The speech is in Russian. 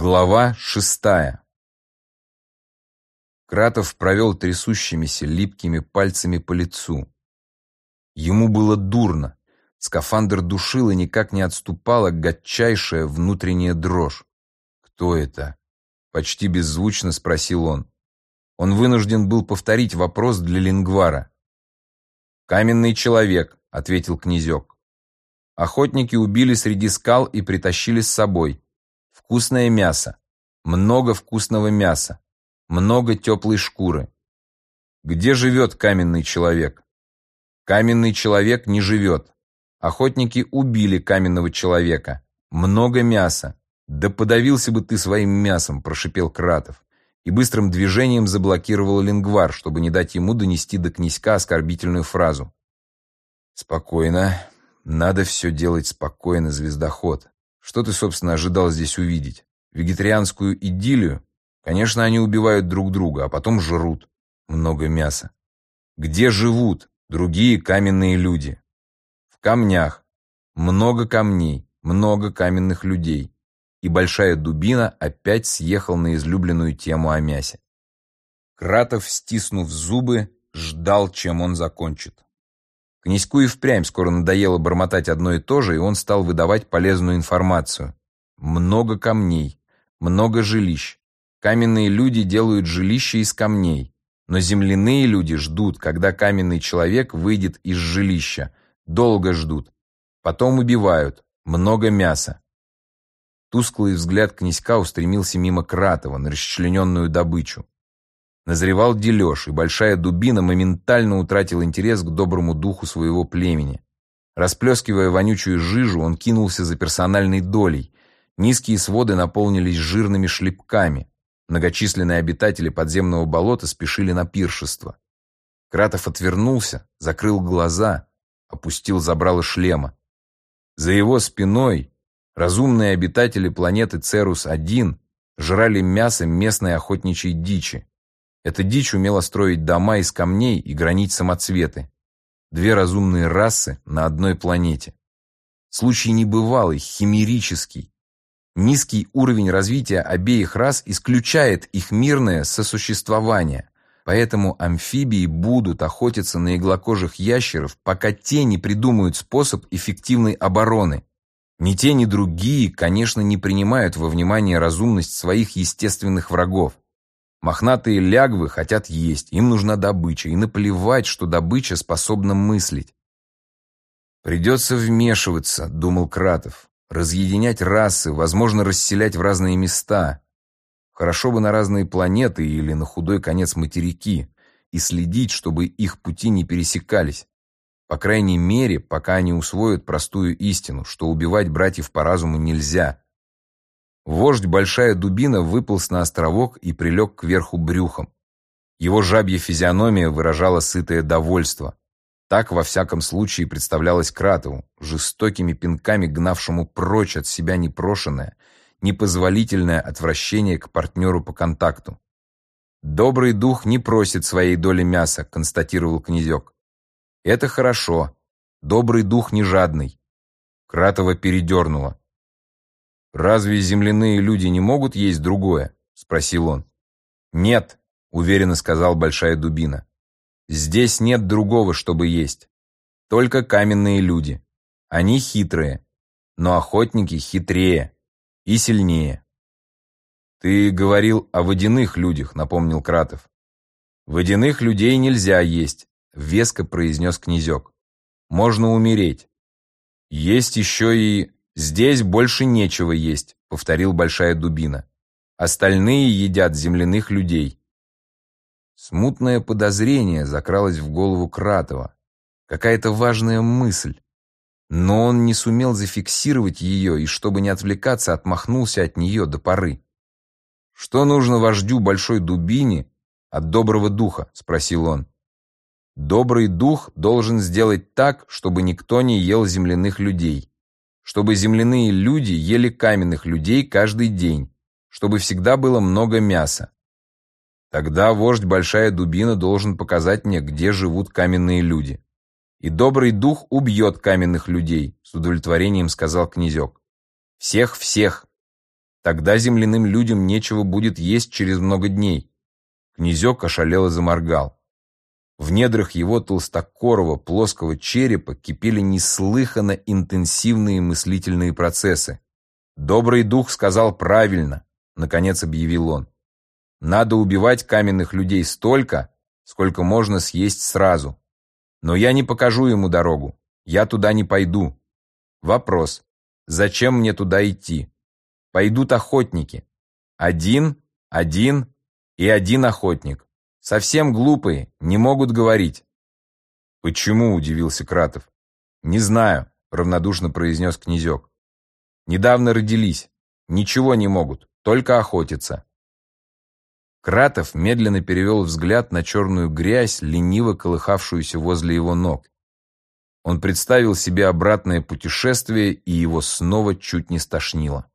Глава шестая Кратов провел трясущимися, липкими пальцами по лицу. Ему было дурно. Скафандр душил и никак не отступала гадчайшая внутренняя дрожь. «Кто это?» — почти беззвучно спросил он. Он вынужден был повторить вопрос для лингвара. «Каменный человек», — ответил князек. Охотники убили среди скал и притащили с собой. Вкусное мясо. Много вкусного мяса. Много теплой шкуры. Где живет каменный человек? Каменный человек не живет. Охотники убили каменного человека. Много мяса. Да подавился бы ты своим мясом, прошипел Кратов. И быстрым движением заблокировал лингвар, чтобы не дать ему донести до князька оскорбительную фразу. Спокойно. Надо все делать спокойно, звездоход. Что ты, собственно, ожидал здесь увидеть? Вегетарианскую идиллию? Конечно, они убивают друг друга, а потом жрут. Много мяса. Где живут другие каменные люди? В камнях. Много камней, много каменных людей. И большая дубина опять съехал на излюбленную тему о мясе. Кратов, стиснув зубы, ждал, чем он закончит. Князьку и впрямь скоро надоело бормотать одно и то же, и он стал выдавать полезную информацию. Много камней, много жилищ. Каменные люди делают жилища из камней, но земляные люди ждут, когда каменный человек выйдет из жилища. Долго ждут. Потом убивают. Много мяса. Тусклый взгляд князька устремился мимо Кратова на расчлененную добычу. Назревал дележ, и большая дубина моментально утратил интерес к доброму духу своего племени. Расплескивая вонючую жижу, он кинулся за персональной долей. Низкие своды наполнились жирными шлепками. Многочисленные обитатели подземного болота спешили на пиршество. Кратов отвернулся, закрыл глаза, опустил забрало шлема. За его спиной разумные обитатели планеты Церус-1 жрали мясо местной охотничьей дичи. Эта дичь умела строить дома из камней и гранить самоцветы. Две разумные расы на одной планете. Случай небывалый, химерический. Низкий уровень развития обеих рас исключает их мирное сосуществование. Поэтому амфибии будут охотиться на иглокожих ящеров, пока те не придумают способ эффективной обороны. Ни те, ни другие, конечно, не принимают во внимание разумность своих естественных врагов. Мохнатые лягвы хотят есть, им нужна добыча, и наплевать, что добыча способна мыслить. «Придется вмешиваться», — думал Кратов, «разъединять расы, возможно, расселять в разные места. Хорошо бы на разные планеты или на худой конец материки, и следить, чтобы их пути не пересекались. По крайней мере, пока они усвоят простую истину, что убивать братьев по разуму нельзя, Вождь Большая Дубина выполз на островок и прилег кверху брюхом. Его жабья физиономия выражала сытое довольство. Так, во всяком случае, представлялось Кратову, жестокими пинками гнавшему прочь от себя непрошенное, непозволительное отвращение к партнеру по контакту. «Добрый дух не просит своей доли мяса», — констатировал князек. «Это хорошо. Добрый дух не жадный». Кратова передернуло. «Разве земляные люди не могут есть другое?» — спросил он. «Нет», — уверенно сказал Большая Дубина. «Здесь нет другого, чтобы есть. Только каменные люди. Они хитрые, но охотники хитрее и сильнее». «Ты говорил о водяных людях», — напомнил Кратов. «Водяных людей нельзя есть», — веско произнес князек. «Можно умереть. Есть еще и «Здесь больше нечего есть», — повторил Большая Дубина. «Остальные едят земляных людей». Смутное подозрение закралось в голову Кратова. Какая-то важная мысль. Но он не сумел зафиксировать ее и, чтобы не отвлекаться, отмахнулся от нее до поры. «Что нужно вождю Большой Дубине от доброго духа?» — спросил он. «Добрый дух должен сделать так, чтобы никто не ел земляных людей чтобы земляные люди ели каменных людей каждый день, чтобы всегда было много мяса. Тогда вождь Большая Дубина должен показать мне, где живут каменные люди. И добрый дух убьет каменных людей, с удовлетворением сказал князек. Всех-всех. Тогда земляным людям нечего будет есть через много дней. Князек ошалело заморгал. В недрах его толстокорого плоского черепа кипели неслыханно интенсивные мыслительные процессы. «Добрый дух сказал правильно», — наконец объявил он. «Надо убивать каменных людей столько, сколько можно съесть сразу. Но я не покажу ему дорогу. Я туда не пойду. Вопрос. Зачем мне туда идти? Пойдут охотники. Один, один и один охотник. Совсем глупые, не могут говорить. Почему, удивился Кратов. Не знаю, равнодушно произнес князек. Недавно родились. Ничего не могут, только охотиться. Кратов медленно перевел взгляд на черную грязь, лениво колыхавшуюся возле его ног. Он представил себе обратное путешествие, и его снова чуть не стошнило.